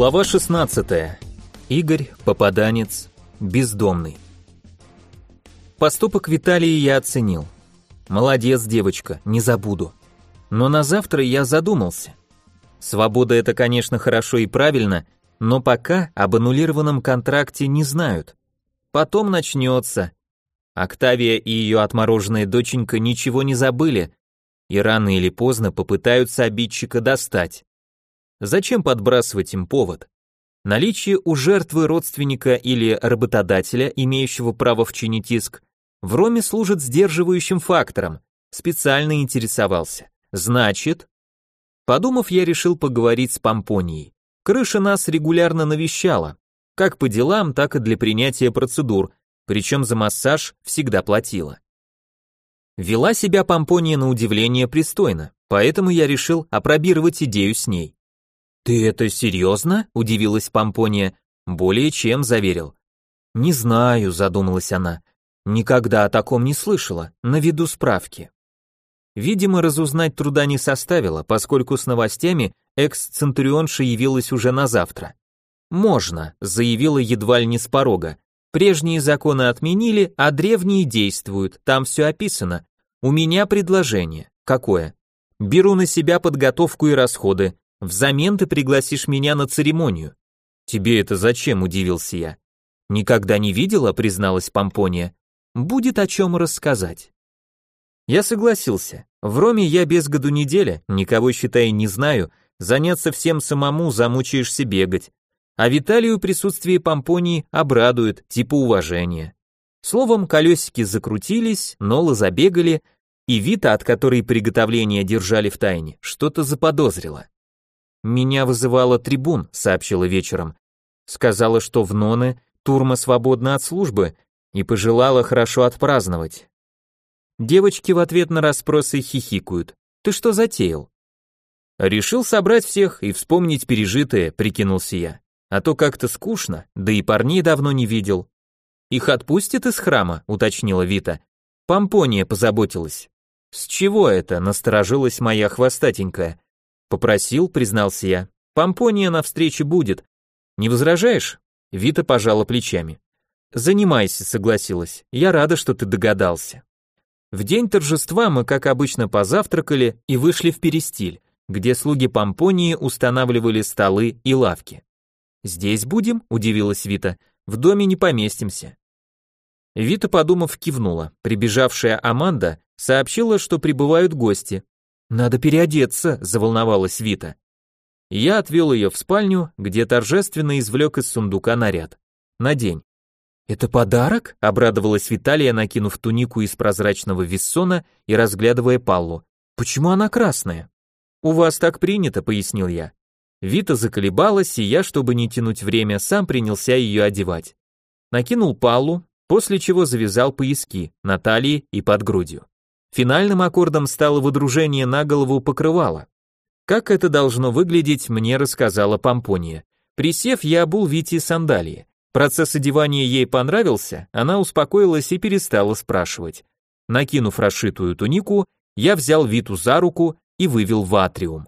Глава 16. Игорь, попаданец, бездомный. Поступок Виталии я оценил. Молодец, девочка, не забуду. Но на завтра я задумался. Свобода это, конечно, хорошо и правильно, но пока об аннулированном контракте не знают. Потом начнется. Октавия и ее отмороженная доченька ничего не забыли, и рано или поздно попытаются обидчика достать. Зачем подбрасывать им повод? Наличие у жертвы родственника или работодателя, имеющего право вчинить иск, в Роме служит сдерживающим фактором. Специально интересовался. Значит, подумав, я решил поговорить с Помпонией. Крыша нас регулярно навещала, как по делам, так и для принятия процедур, причем за массаж всегда платила. Вела себя Помпония на удивление пристойно, поэтому я решил опробировать идею с ней. «Ты это серьезно?» – удивилась Помпония. «Более чем», – заверил. «Не знаю», – задумалась она. «Никогда о таком не слышала, наведу справки». Видимо, разузнать труда не составило, поскольку с новостями экс-центурионша явилась уже на завтра. «Можно», – заявила едва ли не с порога. «Прежние законы отменили, а древние действуют, там все описано. У меня предложение. Какое? Беру на себя подготовку и расходы, Взамен ты пригласишь меня на церемонию. Тебе это зачем, удивился я. Никогда не видела, призналась Помпония. Будет о чем рассказать. Я согласился. В Роме я без году неделя, никого, считай, не знаю, заняться всем самому замучаешься бегать. А Виталию присутствие Помпонии обрадует, типа уважения. Словом, колесики закрутились, нолы забегали, и Вита, от которой приготовления держали в тайне, что-то заподозрила. «Меня вызывала трибун», — сообщила вечером. Сказала, что в Ноне Турма свободна от службы и пожелала хорошо отпраздновать. Девочки в ответ на расспросы хихикают. «Ты что затеял?» «Решил собрать всех и вспомнить пережитое», — прикинулся я. «А то как-то скучно, да и парней давно не видел». «Их отпустят из храма», — уточнила Вита. «Помпония позаботилась». «С чего это?» — насторожилась моя хвостатенькая. Попросил, признался я. Помпония на встрече будет. Не возражаешь? Вита пожала плечами. Занимайся, согласилась. Я рада, что ты догадался. В день торжества мы, как обычно, позавтракали и вышли в перестиль, где слуги Помпонии устанавливали столы и лавки. «Здесь будем?» – удивилась Вита. «В доме не поместимся». Вита, подумав, кивнула. Прибежавшая Аманда сообщила, что прибывают гости, «Надо переодеться», — заволновалась Вита. Я отвел ее в спальню, где торжественно извлек из сундука наряд. «Надень». «Это подарок?» — обрадовалась Виталия, накинув тунику из прозрачного виссона и разглядывая Паллу. «Почему она красная?» «У вас так принято», — пояснил я. Вита заколебалась, и я, чтобы не тянуть время, сам принялся ее одевать. Накинул Паллу, после чего завязал пояски на талии и под грудью. Финальным аккордом стало выдружение на голову покрывала. Как это должно выглядеть, мне рассказала Помпония. Присев, я обул Вите сандалии. Процесс одевания ей понравился, она успокоилась и перестала спрашивать. Накинув расшитую тунику, я взял Виту за руку и вывел в атриум.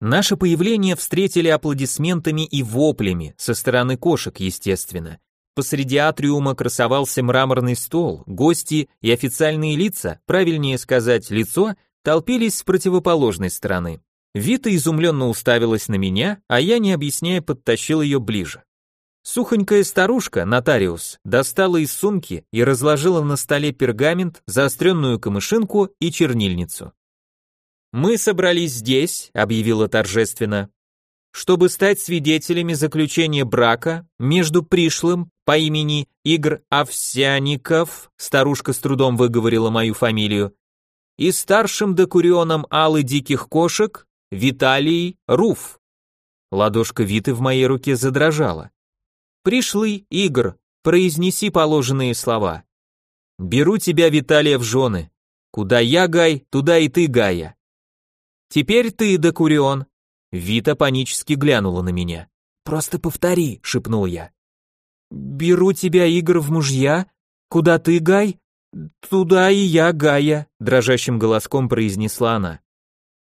Наше появление встретили аплодисментами и воплями, со стороны кошек, естественно. Посреди атриума красовался мраморный стол, гости и официальные лица, правильнее сказать, лицо, толпились с противоположной стороны. Вита изумленно уставилась на меня, а я, не объясняя, подтащил ее ближе. Сухонькая старушка, нотариус, достала из сумки и разложила на столе пергамент, заостренную камышинку и чернильницу. «Мы собрались здесь», — объявила торжественно, чтобы стать свидетелями заключения брака между пришлым по имени Игорь Овсяников, старушка с трудом выговорила мою фамилию, и старшим декурионом Аллы Диких Кошек Виталий Руф. Ладошка Виты в моей руке задрожала. Пришлый Игорь, произнеси положенные слова. Беру тебя, Виталия, в жены. Куда я, Гай, туда и ты, Гая. Теперь ты, Декурион, Вита панически глянула на меня. «Просто повтори», — шепнул я. «Беру тебя, Игорь, в мужья. Куда ты, Гай? Туда и я, Гая», — дрожащим голоском произнесла она.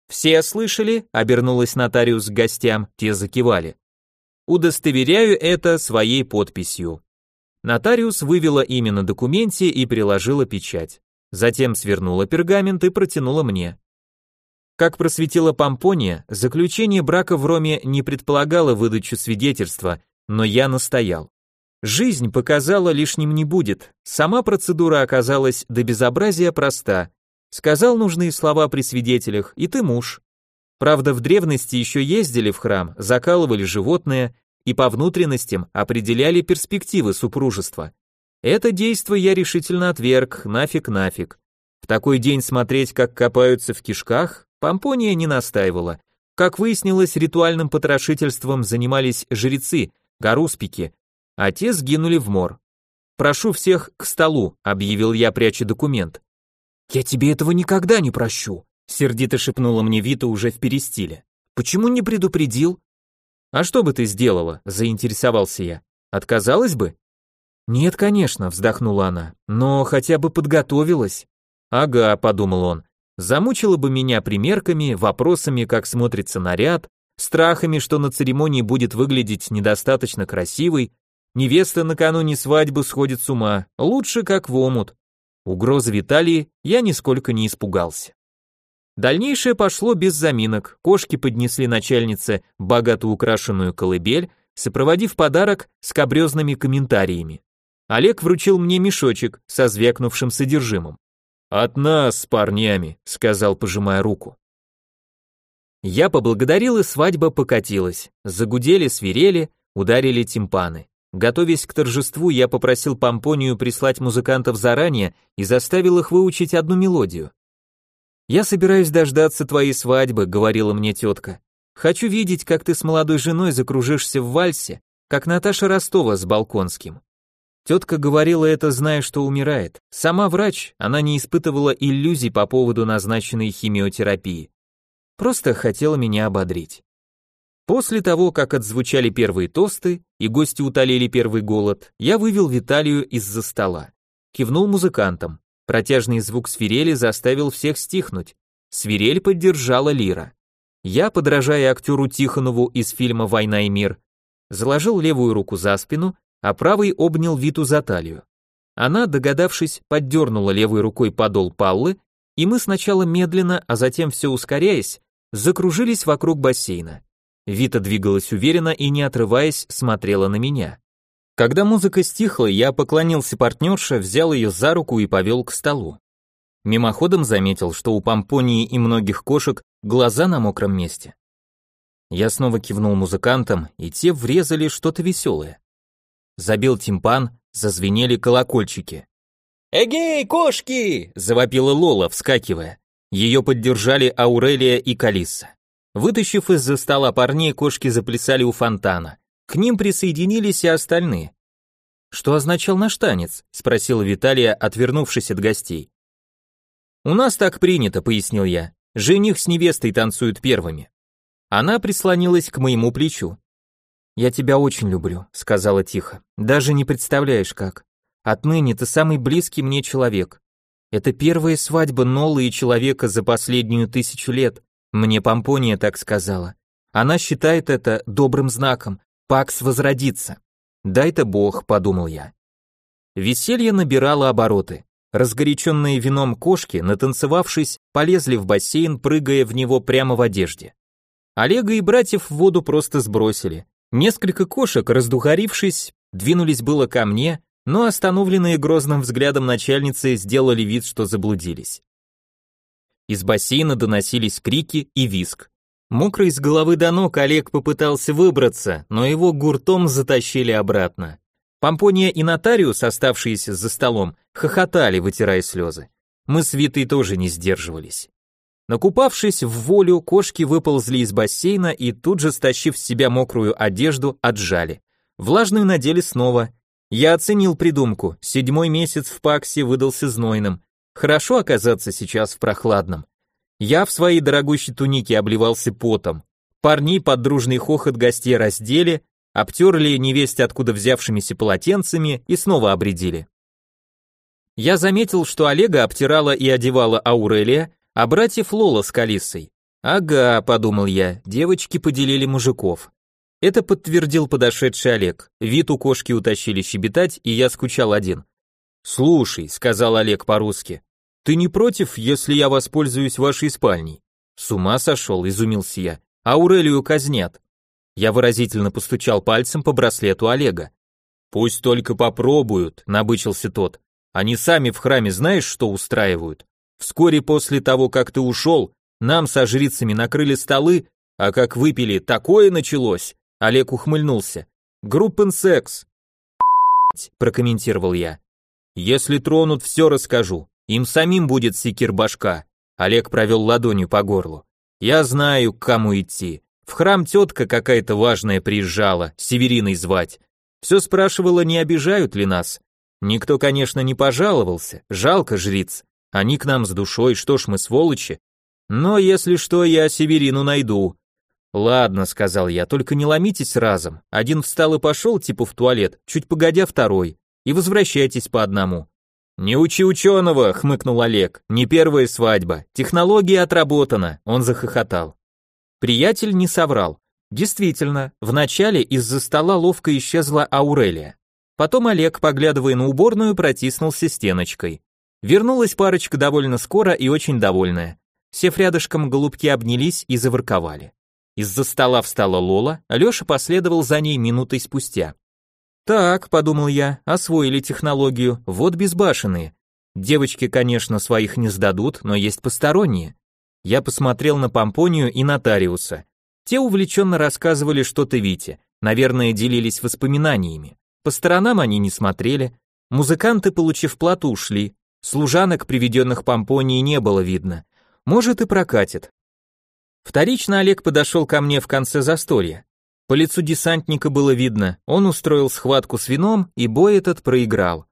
«Все слышали?» — обернулась нотариус к гостям, те закивали. Удостоверяю это своей подписью. Нотариус вывела имя на документе и приложила печать. Затем свернула пергамент и протянула мне. Как просветила Помпония, заключение брака в Роме не предполагало выдачу свидетельства, но я настоял. Жизнь показала лишним не будет. Сама процедура оказалась до безобразия проста. Сказал нужные слова при свидетелях, и ты муж. Правда, в древности еще ездили в храм, закалывали животное и по внутренностям определяли перспективы супружества. Это действо я решительно отверг, нафиг-нафиг. В такой день смотреть, как копаются в кишках, Помпония не настаивала. Как выяснилось, ритуальным потрошительством занимались жрецы, гаруспики, а те сгинули в мор. «Прошу всех к столу», — объявил я, пряча документ. «Я тебе этого никогда не прощу», — сердито шепнула мне Вита уже в перестиле. «Почему не предупредил?» «А что бы ты сделала?» — заинтересовался я. «Отказалась бы?» «Нет, конечно», — вздохнула она, — «но хотя бы подготовилась». «Ага», — подумал он, — «замучила бы меня примерками, вопросами, как смотрится наряд, страхами, что на церемонии будет выглядеть недостаточно красивой, невеста накануне свадьбы сходит с ума, лучше как в омут». Угрозы Виталии я нисколько не испугался. Дальнейшее пошло без заминок. Кошки поднесли начальнице богато украшенную колыбель, сопроводив подарок скобрезными комментариями. Олег вручил мне мешочек со звякнувшим содержимым. «От нас с парнями», — сказал, пожимая руку. Я поблагодарил, и свадьба покатилась. Загудели, свирели, ударили тимпаны. Готовясь к торжеству, я попросил Помпонию прислать музыкантов заранее и заставил их выучить одну мелодию. «Я собираюсь дождаться твоей свадьбы», — говорила мне тетка. «Хочу видеть, как ты с молодой женой закружишься в вальсе, как Наташа Ростова с Балконским». Тетка говорила это, зная, что умирает. Сама врач, она не испытывала иллюзий по поводу назначенной химиотерапии. Просто хотела меня ободрить. После того, как отзвучали первые тосты и гости утолили первый голод, я вывел Виталию из-за стола. Кивнул музыкантам. Протяжный звук свирели заставил всех стихнуть. Свирель поддержала лира. Я, подражая актеру Тихонову из фильма «Война и мир», заложил левую руку за спину, а правый обнял Виту за талию. Она, догадавшись, поддернула левой рукой подол Паллы, и мы сначала медленно, а затем все ускоряясь, закружились вокруг бассейна. Вита двигалась уверенно и, не отрываясь, смотрела на меня. Когда музыка стихла, я поклонился партнерше, взял ее за руку и повел к столу. Мимоходом заметил, что у помпонии и многих кошек глаза на мокром месте. Я снова кивнул музыкантам, и те врезали что-то веселое. Забил тимпан, зазвенели колокольчики. «Эгей, кошки!» – завопила Лола, вскакивая. Ее поддержали Аурелия и Калисса. Вытащив из-за стола парней, кошки заплясали у фонтана. К ним присоединились и остальные. «Что означал наш танец?» – спросила Виталия, отвернувшись от гостей. «У нас так принято», – пояснил я. «Жених с невестой танцуют первыми». Она прислонилась к моему плечу. «Я тебя очень люблю», — сказала тихо. «Даже не представляешь как. Отныне ты самый близкий мне человек. Это первая свадьба Нолы и человека за последнюю тысячу лет. Мне Помпония так сказала. Она считает это добрым знаком, Пакс возродится. Дай-то бог, подумал я. Веселье набирало обороты. Разгоряченные вином кошки, натанцевавшись, полезли в бассейн, прыгая в него прямо в одежде. Олега и братьев в воду просто сбросили. Несколько кошек, раздухарившись, двинулись было ко мне, но остановленные грозным взглядом начальницы сделали вид, что заблудились. Из бассейна доносились крики и визг. Мокрый с головы до ног Олег попытался выбраться, но его гуртом затащили обратно. Помпония и нотариус, оставшиеся за столом, хохотали, вытирая слезы. Мы с Витой тоже не сдерживались. Накупавшись в волю, кошки выползли из бассейна и тут же, стащив с себя мокрую одежду, отжали. Влажную надели снова. Я оценил придумку. Седьмой месяц в Паксе выдался знойным. Хорошо оказаться сейчас в прохладном. Я в своей дорогущей тунике обливался потом. Парни под дружный хохот гостей раздели, обтерли невесть откуда взявшимися полотенцами и снова обредили. Я заметил, что Олега обтирала и одевала Аурелия, а братьев Лола с Калиссой. Ага, подумал я, девочки поделили мужиков. Это подтвердил подошедший Олег. Вид у кошки утащили щебетать, и я скучал один. «Слушай», — сказал Олег по-русски, — «ты не против, если я воспользуюсь вашей спальней?» «С ума сошел», — изумился я. «Аурелию казнят». Я выразительно постучал пальцем по браслету Олега. «Пусть только попробуют», — набычился тот. «Они сами в храме знаешь, что устраивают? Вскоре после того, как ты ушел, нам со жрицами накрыли столы, а как выпили, такое началось!» Олег ухмыльнулся. «Группен секс!» прокомментировал я. «Если тронут, все расскажу. Им самим будет секир башка». Олег провел ладонью по горлу. «Я знаю, к кому идти. В храм тетка какая-то важная приезжала, Севериной звать. Все спрашивала, не обижают ли нас. Никто, конечно, не пожаловался, жалко жриц. Они к нам с душой, что ж мы сволочи. Но если что, я Северину найду. Ладно, сказал я, только не ломитесь разом. Один встал и пошел, типа в туалет, чуть погодя второй. И возвращайтесь по одному. Не учи ученого, хмыкнул Олег. Не первая свадьба. Технология отработана. Он захохотал. Приятель не соврал. Действительно, вначале из-за стола ловко исчезла Аурелия. Потом Олег, поглядывая на уборную, протиснулся стеночкой. Вернулась парочка довольно скоро и очень довольная. Сев рядышком, голубки обнялись и заворковали. Из-за стола встала Лола, а Леша последовал за ней минутой спустя. «Так», — подумал я, — освоили технологию, вот безбашенные. Девочки, конечно, своих не сдадут, но есть посторонние. Я посмотрел на Помпонию и нотариуса. Те увлеченно рассказывали что-то Вите, наверное, делились воспоминаниями. По сторонам они не смотрели. Музыканты, получив плату, ушли. Служанок, приведенных Помпонии, не было видно. Может и прокатит. Вторично Олег подошел ко мне в конце застолья. По лицу десантника было видно, он устроил схватку с вином, и бой этот проиграл.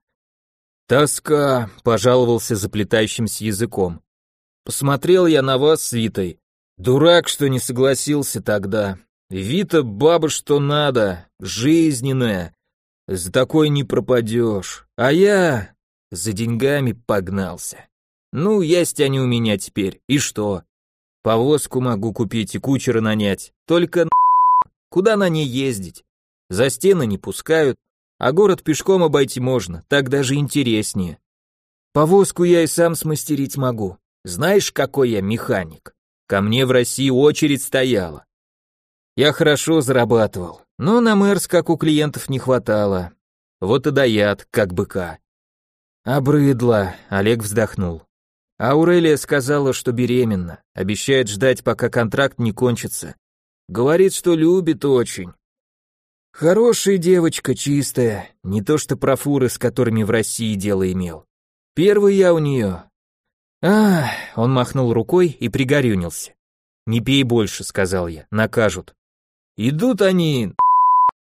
«Тоска», — пожаловался заплетающимся языком. «Посмотрел я на вас с Витой. Дурак, что не согласился тогда. Вита баба что надо, жизненная. За такой не пропадешь. А я за деньгами погнался. Ну, есть они у меня теперь, и что? Повозку могу купить и кучера нанять, только куда на ней ездить? За стены не пускают, а город пешком обойти можно, так даже интереснее. Повозку я и сам смастерить могу. Знаешь, какой я механик? Ко мне в России очередь стояла. Я хорошо зарабатывал, но на мэрс, как у клиентов, не хватало. Вот и даят, как быка. Обрыдло, Олег вздохнул. Аурелия сказала, что беременна, обещает ждать, пока контракт не кончится. Говорит, что любит очень. Хорошая девочка, чистая, не то что профуры, с которыми в России дело имел. Первый я у нее. А, он махнул рукой и пригорюнился. Не пей больше, сказал я, накажут. Идут они,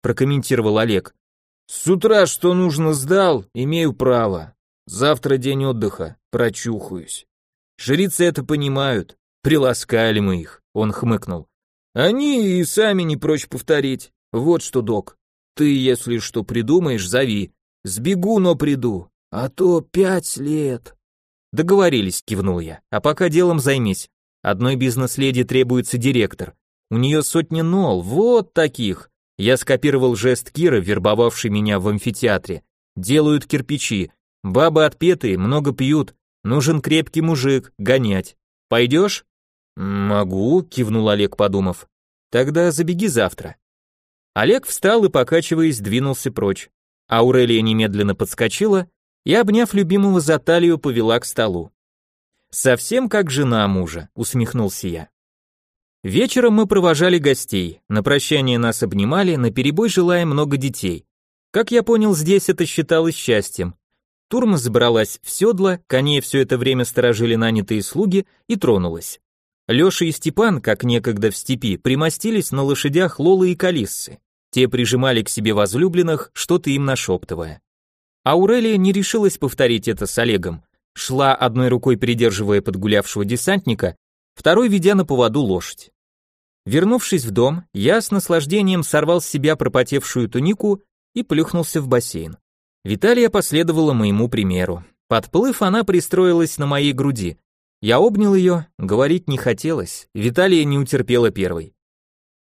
прокомментировал Олег. С утра что нужно сдал, имею право. Завтра день отдыха, прочухаюсь. Жрицы это понимают, приласкали мы их, он хмыкнул. Они и сами не прочь повторить. Вот что, док, ты, если что придумаешь, зови. Сбегу, но приду, а то пять лет. Договорились, кивнул я, а пока делом займись. Одной бизнес-леди требуется директор. У нее сотни нол, вот таких. Я скопировал жест Кира, вербовавший меня в амфитеатре. Делают кирпичи, Бабы отпетые, много пьют. Нужен крепкий мужик, гонять. Пойдешь? Могу, кивнул Олег, подумав. Тогда забеги завтра. Олег встал и, покачиваясь, двинулся прочь. Аурелия немедленно подскочила и, обняв любимого за талию, повела к столу. «Совсем как жена мужа», — усмехнулся я. Вечером мы провожали гостей, на прощание нас обнимали, на перебой желая много детей. Как я понял, здесь это считалось счастьем. Турма забралась в седло, коней все это время сторожили нанятые слуги и тронулась. Леша и Степан, как некогда в степи, примостились на лошадях Лолы и Калиссы. Те прижимали к себе возлюбленных, что-то им нашептывая. Аурелия не решилась повторить это с Олегом. Шла одной рукой придерживая подгулявшего десантника, второй ведя на поводу лошадь. Вернувшись в дом, я с наслаждением сорвал с себя пропотевшую тунику и плюхнулся в бассейн. Виталия последовала моему примеру. Подплыв, она пристроилась на моей груди. Я обнял ее, говорить не хотелось, Виталия не утерпела первой.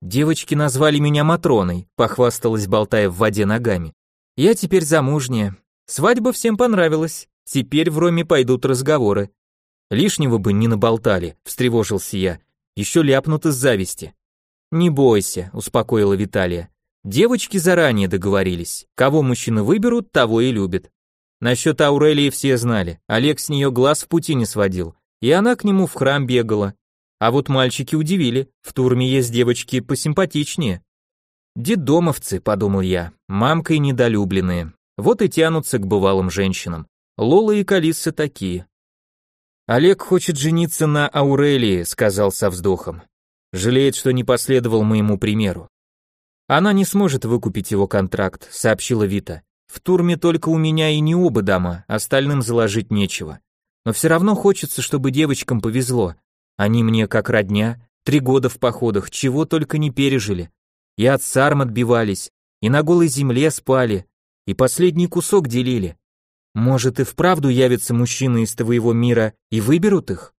Девочки назвали меня Матроной, похвасталась, болтая в воде ногами. Я теперь замужняя. Свадьба всем понравилась. Теперь в Роме пойдут разговоры. Лишнего бы не наболтали, встревожился я. Еще ляпнут из зависти. Не бойся, успокоила Виталия. Девочки заранее договорились. Кого мужчины выберут, того и любят. Насчет Аурелии все знали. Олег с нее глаз в пути не сводил. И она к нему в храм бегала. А вот мальчики удивили. В турме есть девочки посимпатичнее. Дедомовцы, подумал я, мамкой недолюбленные. Вот и тянутся к бывалым женщинам. Лола и Калисса такие. Олег хочет жениться на Аурелии, сказал со вздохом. Жалеет, что не последовал моему примеру. Она не сможет выкупить его контракт, сообщила Вита. В турме только у меня и не оба дома, остальным заложить нечего. Но все равно хочется, чтобы девочкам повезло. Они мне как родня, три года в походах, чего только не пережили и от сарм отбивались, и на голой земле спали, и последний кусок делили. Может, и вправду явятся мужчины из твоего мира и выберут их?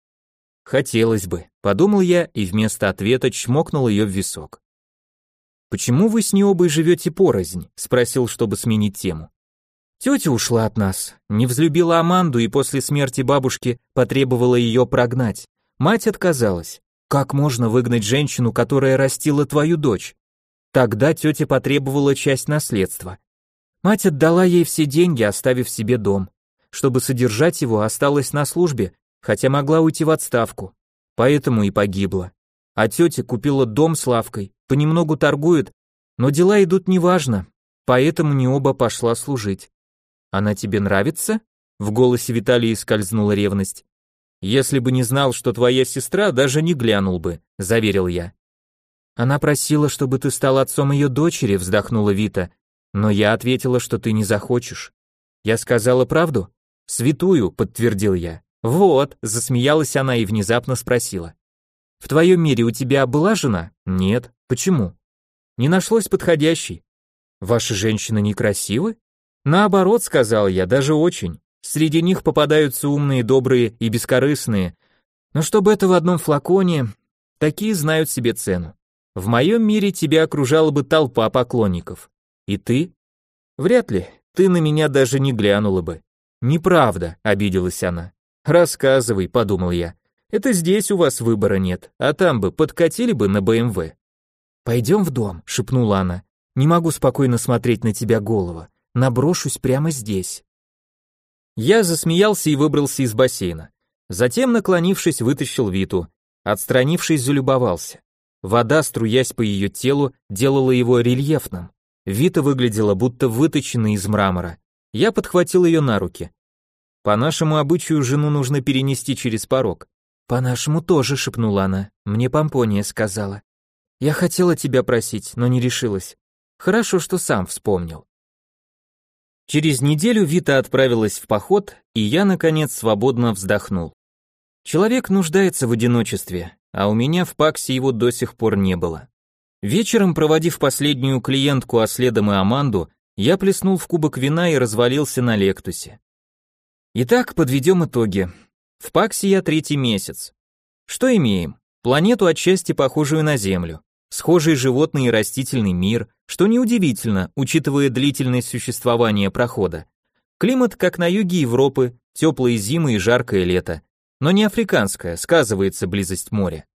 Хотелось бы, подумал я и вместо ответа чмокнул ее в висок. Почему вы с Необой живете порознь? спросил, чтобы сменить тему. Тетя ушла от нас, не взлюбила Аманду и после смерти бабушки потребовала ее прогнать. Мать отказалась. Как можно выгнать женщину, которая растила твою дочь? Тогда тетя потребовала часть наследства. Мать отдала ей все деньги, оставив себе дом. Чтобы содержать его, осталась на службе, хотя могла уйти в отставку. Поэтому и погибла. А тетя купила дом с лавкой, понемногу торгует, но дела идут неважно, поэтому не оба пошла служить. Она тебе нравится? В голосе Виталии скользнула ревность. Если бы не знал, что твоя сестра, даже не глянул бы, заверил я. Она просила, чтобы ты стал отцом ее дочери, вздохнула Вита. Но я ответила, что ты не захочешь. Я сказала правду? Святую, подтвердил я. Вот, засмеялась она и внезапно спросила. В твоем мире у тебя была жена? Нет. Почему? Не нашлось подходящей. Ваши женщины некрасивы? Наоборот, сказал я, даже очень. Среди них попадаются умные, добрые и бескорыстные. Но чтобы это в одном флаконе, такие знают себе цену. В моем мире тебя окружала бы толпа поклонников. И ты? Вряд ли. Ты на меня даже не глянула бы. Неправда, обиделась она. Рассказывай, подумал я. Это здесь у вас выбора нет, а там бы подкатили бы на БМВ. Пойдем в дом, шепнула она. Не могу спокойно смотреть на тебя голова. Наброшусь прямо здесь. Я засмеялся и выбрался из бассейна. Затем, наклонившись, вытащил Виту. Отстранившись, залюбовался. Вода, струясь по ее телу, делала его рельефным. Вита выглядела будто выточенной из мрамора. Я подхватил ее на руки. По нашему обычаю жену нужно перенести через порог. По нашему тоже, шепнула она. Мне помпония сказала. Я хотела тебя просить, но не решилась. Хорошо, что сам вспомнил. Через неделю Вита отправилась в поход, и я наконец свободно вздохнул. Человек нуждается в одиночестве, а у меня в Паксе его до сих пор не было. Вечером, проводив последнюю клиентку, а следом и Аманду, я плеснул в кубок вина и развалился на лектусе. Итак, подведем итоги. В Паксе я третий месяц. Что имеем? Планету отчасти похожую на Землю. Схожий животный и растительный мир, что неудивительно, учитывая длительность существования прохода. Климат, как на юге Европы, теплые зимы и жаркое лето но не африканская, сказывается близость моря.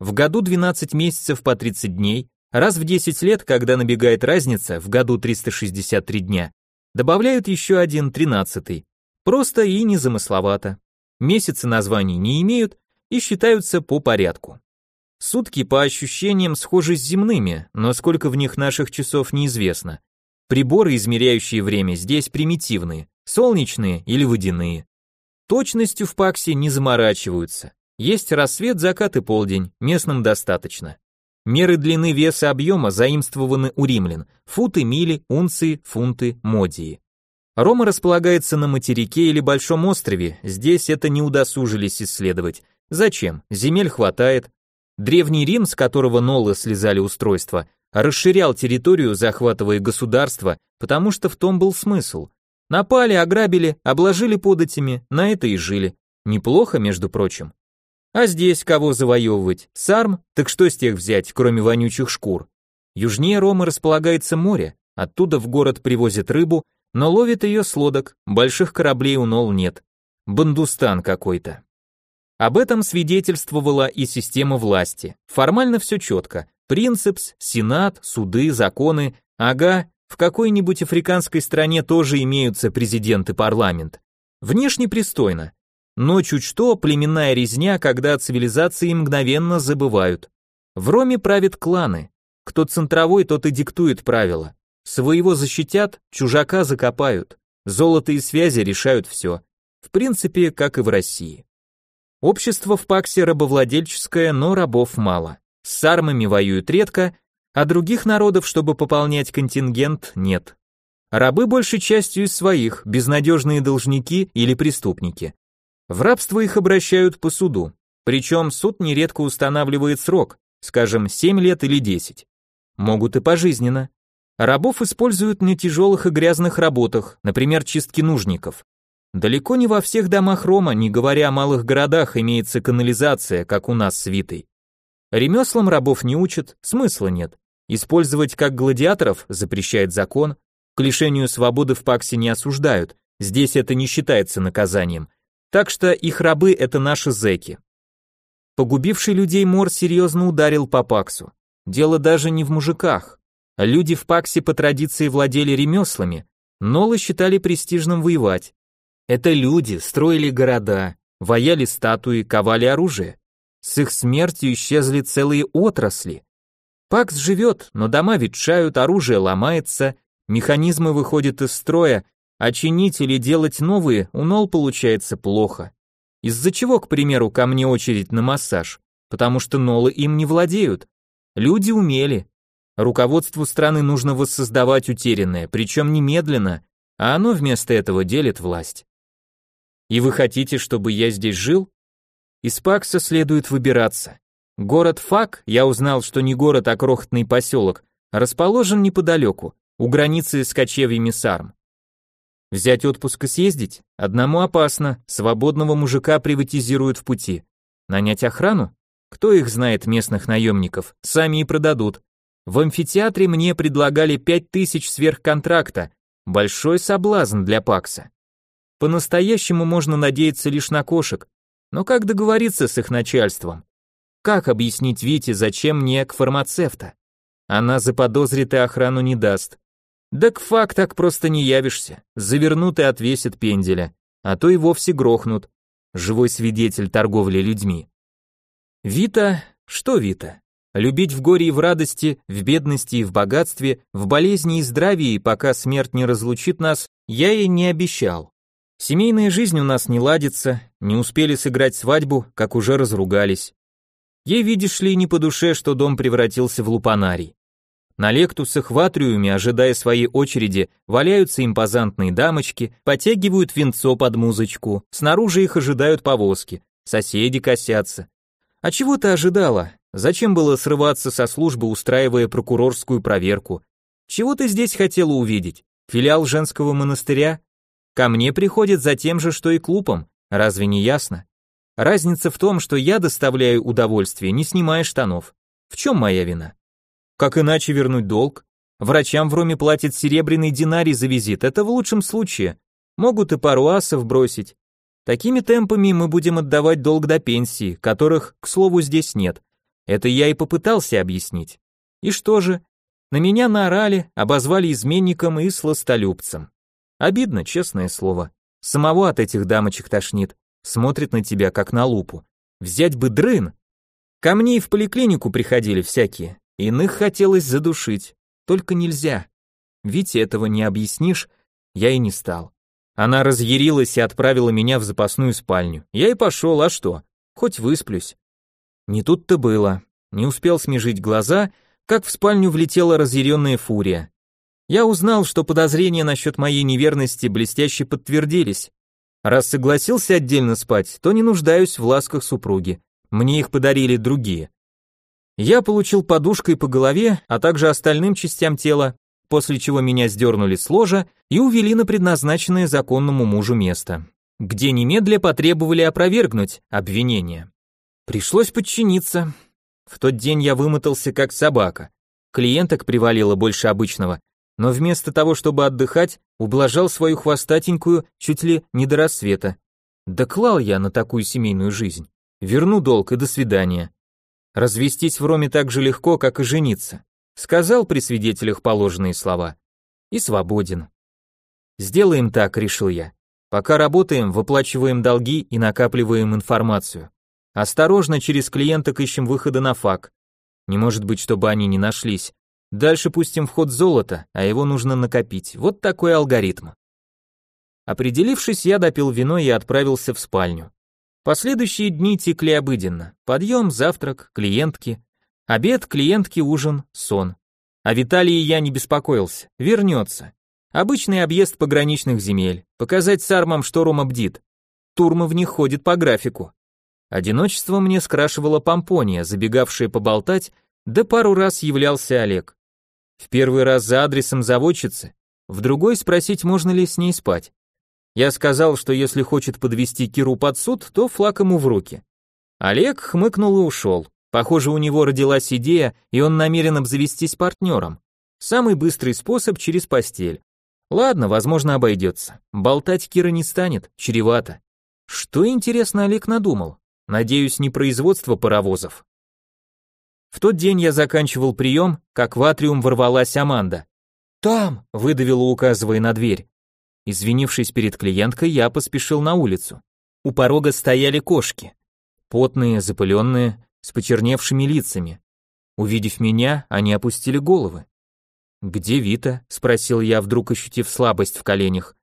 В году 12 месяцев по 30 дней, раз в 10 лет, когда набегает разница, в году 363 дня, добавляют еще один тринадцатый. Просто и незамысловато. Месяцы названий не имеют и считаются по порядку. Сутки по ощущениям схожи с земными, но сколько в них наших часов неизвестно. Приборы, измеряющие время, здесь примитивные, солнечные или водяные. Точностью в Паксе не заморачиваются. Есть рассвет, закат и полдень, местным достаточно. Меры длины веса объема заимствованы у римлян. Футы, мили, унции, фунты, модии. Рома располагается на материке или большом острове, здесь это не удосужились исследовать. Зачем? Земель хватает. Древний Рим, с которого Нолы слезали устройства, расширял территорию, захватывая государство, потому что в том был смысл. Напали, ограбили, обложили податями, на это и жили. Неплохо, между прочим. А здесь кого завоевывать? Сарм? Так что с тех взять, кроме вонючих шкур? Южнее Ромы располагается море, оттуда в город привозят рыбу, но ловит ее с лодок, больших кораблей у Нол нет. Бандустан какой-то. Об этом свидетельствовала и система власти. Формально все четко. Принцепс, сенат, суды, законы. Ага, в какой-нибудь африканской стране тоже имеются президент и парламент. Внешне пристойно. Но чуть что, племенная резня, когда цивилизации мгновенно забывают. В Роме правят кланы. Кто центровой, тот и диктует правила. Своего защитят, чужака закопают. Золото и связи решают все. В принципе, как и в России. Общество в Паксе рабовладельческое, но рабов мало. С сармами воюют редко, а других народов, чтобы пополнять контингент, нет. Рабы большей частью из своих, безнадежные должники или преступники. В рабство их обращают по суду, причем суд нередко устанавливает срок, скажем, 7 лет или 10. Могут и пожизненно. Рабов используют на тяжелых и грязных работах, например, чистки нужников. Далеко не во всех домах Рома, не говоря о малых городах, имеется канализация, как у нас с Витой. Ремеслам рабов не учат, смысла нет. Использовать как гладиаторов запрещает закон, к лишению свободы в Паксе не осуждают, здесь это не считается наказанием. Так что их рабы это наши зэки. Погубивший людей Мор серьезно ударил по Паксу. Дело даже не в мужиках. Люди в Паксе по традиции владели ремеслами, Нолы считали престижным воевать. Это люди строили города, ваяли статуи, ковали оружие. С их смертью исчезли целые отрасли. Пакс живет, но дома ветшают, оружие ломается, механизмы выходят из строя, а чинить или делать новые у Нол получается плохо. Из-за чего, к примеру, ко мне очередь на массаж? Потому что Нолы им не владеют. Люди умели. Руководству страны нужно воссоздавать утерянное, причем немедленно, а оно вместо этого делит власть. И вы хотите, чтобы я здесь жил? Из Пакса следует выбираться. Город Фак, я узнал, что не город, а крохотный поселок, расположен неподалеку, у границы с кочевьями Сарм. Взять отпуск и съездить? Одному опасно, свободного мужика приватизируют в пути. Нанять охрану? Кто их знает, местных наемников? Сами и продадут. В амфитеатре мне предлагали пять тысяч сверхконтракта. Большой соблазн для Пакса. По-настоящему можно надеяться лишь на кошек, но как договориться с их начальством? Как объяснить Вите, зачем мне к фармацевта? Она заподозрит и охрану не даст. Да к факт так просто не явишься. Завернут и отвесят пенделя, а то и вовсе грохнут. Живой свидетель торговли людьми. Вита, что Вита? Любить в горе и в радости, в бедности и в богатстве, в болезни и здравии, пока смерть не разлучит нас, я ей не обещал. Семейная жизнь у нас не ладится, не успели сыграть свадьбу, как уже разругались. Ей, видишь ли, не по душе, что дом превратился в лупанарий. На лектусах в атриуме, ожидая своей очереди, валяются импозантные дамочки, потягивают венцо под музычку, снаружи их ожидают повозки, соседи косятся. А чего ты ожидала? Зачем было срываться со службы, устраивая прокурорскую проверку? Чего ты здесь хотела увидеть? Филиал женского монастыря? Ко мне приходят за тем же, что и клубом, разве не ясно? Разница в том, что я доставляю удовольствие, не снимая штанов. В чем моя вина? Как иначе вернуть долг? Врачам в Роме платят серебряный динарий за визит, это в лучшем случае. Могут и пару асов бросить. Такими темпами мы будем отдавать долг до пенсии, которых, к слову, здесь нет. Это я и попытался объяснить. И что же? На меня наорали, обозвали изменником и сластолюбцем. Обидно, честное слово. Самого от этих дамочек тошнит. Смотрит на тебя, как на лупу. Взять бы дрын. Ко мне и в поликлинику приходили всякие. Иных хотелось задушить. Только нельзя. Вите этого не объяснишь, я и не стал. Она разъярилась и отправила меня в запасную спальню. Я и пошел, а что? Хоть высплюсь. Не тут-то было. Не успел смежить глаза, как в спальню влетела разъяренная фурия. Я узнал, что подозрения насчет моей неверности блестяще подтвердились. Раз согласился отдельно спать, то не нуждаюсь в ласках супруги. Мне их подарили другие. Я получил подушкой по голове, а также остальным частям тела, после чего меня сдернули с ложа и увели на предназначенное законному мужу место, где немедля потребовали опровергнуть обвинение. Пришлось подчиниться. В тот день я вымотался как собака. Клиенток привалило больше обычного, но вместо того, чтобы отдыхать, ублажал свою хвостатенькую чуть ли не до рассвета. Да клал я на такую семейную жизнь. Верну долг и до свидания. Развестись в Роме так же легко, как и жениться. Сказал при свидетелях положенные слова. И свободен. Сделаем так, решил я. Пока работаем, выплачиваем долги и накапливаем информацию. Осторожно через клиенток ищем выходы на фак. Не может быть, чтобы они не нашлись. Дальше пустим в ход золото, а его нужно накопить. Вот такой алгоритм. Определившись, я допил вино и отправился в спальню. Последующие дни текли обыденно. Подъем, завтрак, клиентки. Обед, клиентки, ужин, сон. О Виталии я не беспокоился. Вернется. Обычный объезд пограничных земель. Показать сармам, что Рома бдит. Турма в них ходит по графику. Одиночество мне скрашивала помпония, забегавшая поболтать, да пару раз являлся Олег. В первый раз за адресом заводчицы, в другой спросить, можно ли с ней спать. Я сказал, что если хочет подвести Киру под суд, то флаг ему в руки. Олег хмыкнул и ушел. Похоже, у него родилась идея, и он намерен обзавестись партнером. Самый быстрый способ через постель. Ладно, возможно, обойдется. Болтать Кира не станет, чревато. Что, интересно, Олег надумал? Надеюсь, не производство паровозов. В тот день я заканчивал прием, как в атриум ворвалась Аманда. «Там!» — выдавила, указывая на дверь. Извинившись перед клиенткой, я поспешил на улицу. У порога стояли кошки. Потные, запыленные, с почерневшими лицами. Увидев меня, они опустили головы. «Где Вита?» — спросил я, вдруг ощутив слабость в коленях.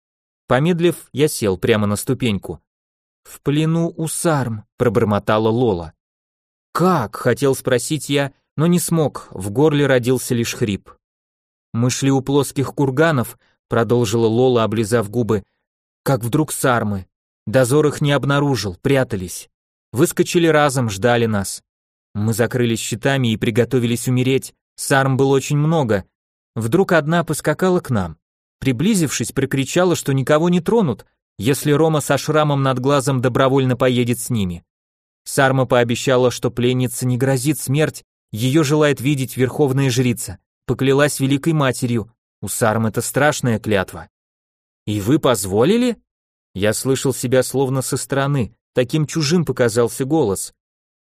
Помедлив, я сел прямо на ступеньку. «В плену у Сарм», — пробормотала Лола. «Как?» — хотел спросить я, но не смог, в горле родился лишь хрип. «Мы шли у плоских курганов», — продолжила Лола, облизав губы, «как вдруг Сармы. Дозор их не обнаружил, прятались. Выскочили разом, ждали нас. Мы закрылись щитами и приготовились умереть, Сарм было очень много. Вдруг одна поскакала к нам. Приблизившись, прикричала, что никого не тронут, если Рома со шрамом над глазом добровольно поедет с ними. Сарма пообещала, что пленнице не грозит смерть, ее желает видеть верховная жрица, поклялась великой матерью, у Сармы это страшная клятва. «И вы позволили?» Я слышал себя словно со стороны, таким чужим показался голос.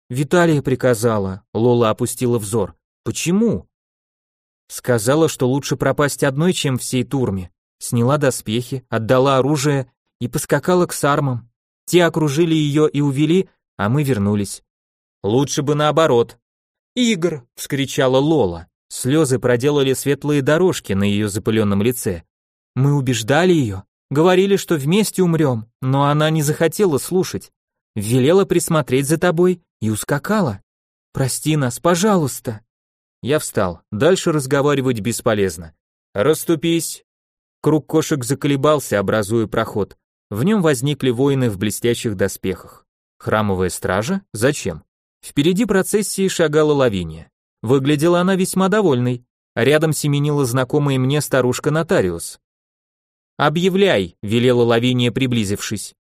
«Виталия приказала», — Лола опустила взор. «Почему?» Сказала, что лучше пропасть одной, чем всей турме. Сняла доспехи, отдала оружие и поскакала к сармам. Те окружили ее и увели, а мы вернулись. Лучше бы наоборот. «Игр!» — вскричала Лола. Слезы проделали светлые дорожки на ее запыленном лице. Мы убеждали ее, говорили, что вместе умрем, но она не захотела слушать. Велела присмотреть за тобой и ускакала. Прости нас, пожалуйста. Я встал. Дальше разговаривать бесполезно. Раступись. Круг кошек заколебался, образуя проход. В нем возникли воины в блестящих доспехах. Храмовая стража? Зачем? Впереди процессии шагала Лавиния. Выглядела она весьма довольной. Рядом семенила знакомая мне старушка-нотариус. «Объявляй», — велела Лавиния, приблизившись.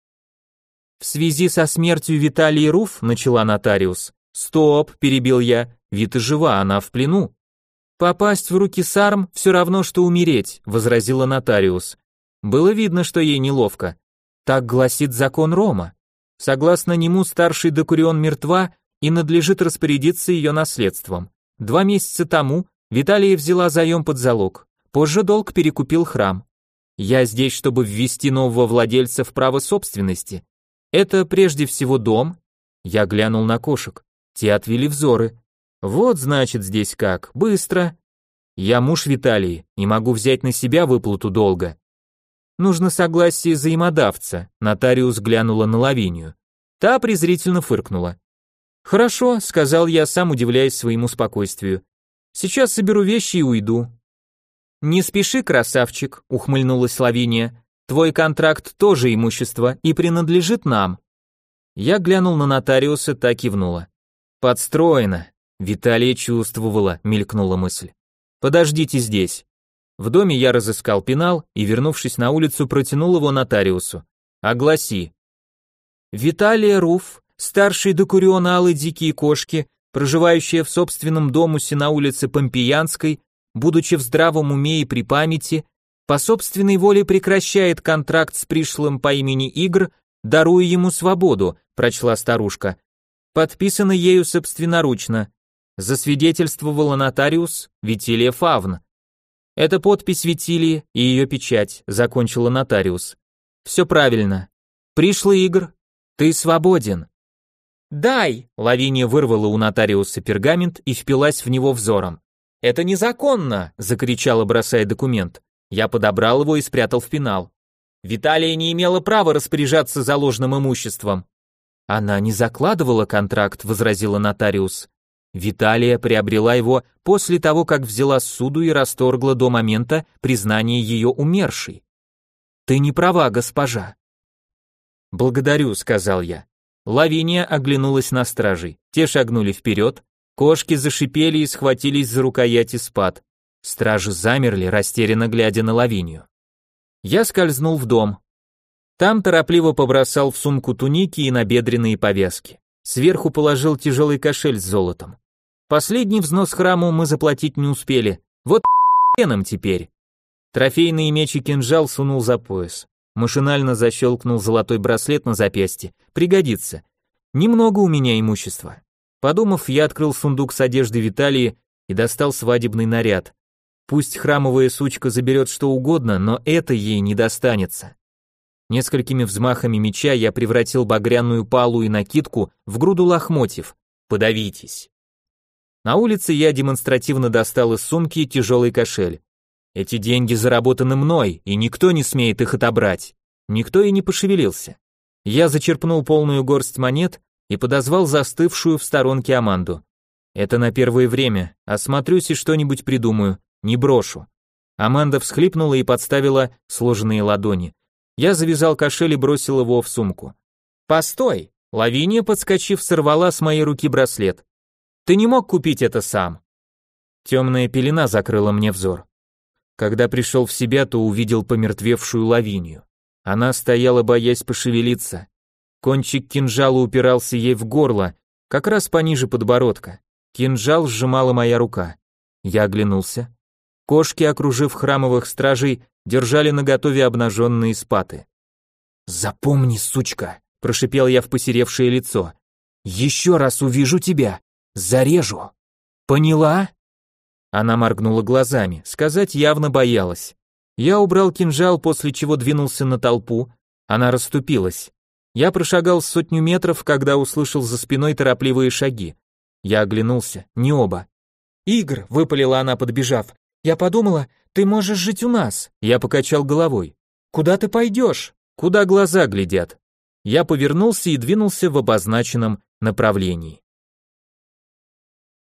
«В связи со смертью Виталии Руф», — начала нотариус. «Стоп», — перебил я, — «Вита жива, она в плену». «Попасть в руки Сарм все равно, что умереть», — возразила нотариус. Было видно, что ей неловко. Так гласит закон Рома. Согласно нему, старший Докурион мертва и надлежит распорядиться ее наследством. Два месяца тому Виталия взяла заем под залог. Позже долг перекупил храм. Я здесь, чтобы ввести нового владельца в право собственности. Это прежде всего дом. Я глянул на кошек. Те отвели взоры. Вот значит здесь как, быстро. Я муж Виталии и могу взять на себя выплату долга. Нужно согласие взаимодавца, нотариус глянула на Лавинию. Та презрительно фыркнула. Хорошо, сказал я, сам удивляясь своему спокойствию. Сейчас соберу вещи и уйду. Не спеши, красавчик, ухмыльнулась Лавиния. Твой контракт тоже имущество и принадлежит нам. Я глянул на нотариуса, так кивнула. Подстроено. Виталия чувствовала, мелькнула мысль. Подождите здесь. В доме я разыскал пенал и, вернувшись на улицу, протянул его нотариусу. «Огласи». Виталия Руф, старший докурион Аллы дикие кошки, проживающая в собственном домусе на улице Помпеянской, будучи в здравом уме и при памяти, по собственной воле прекращает контракт с пришлым по имени Игр, даруя ему свободу, прочла старушка. Подписано ею собственноручно. Засвидетельствовала нотариус Витилия Фавн. Это подпись Витилии и ее печать, закончила нотариус. Все правильно. Пришлый Игр, ты свободен. «Дай!» — Лавиния вырвала у нотариуса пергамент и впилась в него взором. «Это незаконно!» — закричала, бросая документ. Я подобрал его и спрятал в пенал. Виталия не имела права распоряжаться заложенным имуществом. Она не закладывала контракт, возразила нотариус. Виталия приобрела его после того, как взяла суду и расторгла до момента признания ее умершей. Ты не права, госпожа. Благодарю, сказал я. Лавиния оглянулась на стражей. Те шагнули вперед, кошки зашипели и схватились за рукояти спад. Стражи замерли, растерянно глядя на Лавинию. Я скользнул в дом. Там торопливо побросал в сумку туники и набедренные повязки. Сверху положил тяжелый кошель с золотом. Последний взнос храму мы заплатить не успели. Вот нам теперь. Трофейный меч и кинжал сунул за пояс. Машинально защелкнул золотой браслет на запястье. Пригодится. Немного у меня имущества. Подумав, я открыл сундук с одеждой Виталии и достал свадебный наряд. Пусть храмовая сучка заберет что угодно, но это ей не достанется. Несколькими взмахами меча я превратил багряную палу и накидку в груду лохмотьев. Подавитесь. На улице я демонстративно достал из сумки тяжелый кошель. Эти деньги заработаны мной, и никто не смеет их отобрать. Никто и не пошевелился. Я зачерпнул полную горсть монет и подозвал застывшую в сторонке Аманду. Это на первое время, осмотрюсь и что-нибудь придумаю, не брошу. Аманда всхлипнула и подставила сложенные ладони. Я завязал кошель и бросил его в сумку. «Постой!» Лавиния, подскочив, сорвала с моей руки браслет. «Ты не мог купить это сам?» Темная пелена закрыла мне взор. Когда пришел в себя, то увидел помертвевшую лавинию. Она стояла, боясь пошевелиться. Кончик кинжала упирался ей в горло, как раз пониже подбородка. Кинжал сжимала моя рука. Я оглянулся. Кошки, окружив храмовых стражей, держали наготове обнаженные спаты. «Запомни, сучка!» – прошипел я в посеревшее лицо. «Еще раз увижу тебя! Зарежу! Поняла?» Она моргнула глазами, сказать явно боялась. Я убрал кинжал, после чего двинулся на толпу. Она расступилась. Я прошагал сотню метров, когда услышал за спиной торопливые шаги. Я оглянулся, не оба. «Игр», — выпалила она, подбежав, — «я подумала, ты можешь жить у нас». Я покачал головой. «Куда ты пойдешь?» «Куда глаза глядят?» Я повернулся и двинулся в обозначенном направлении.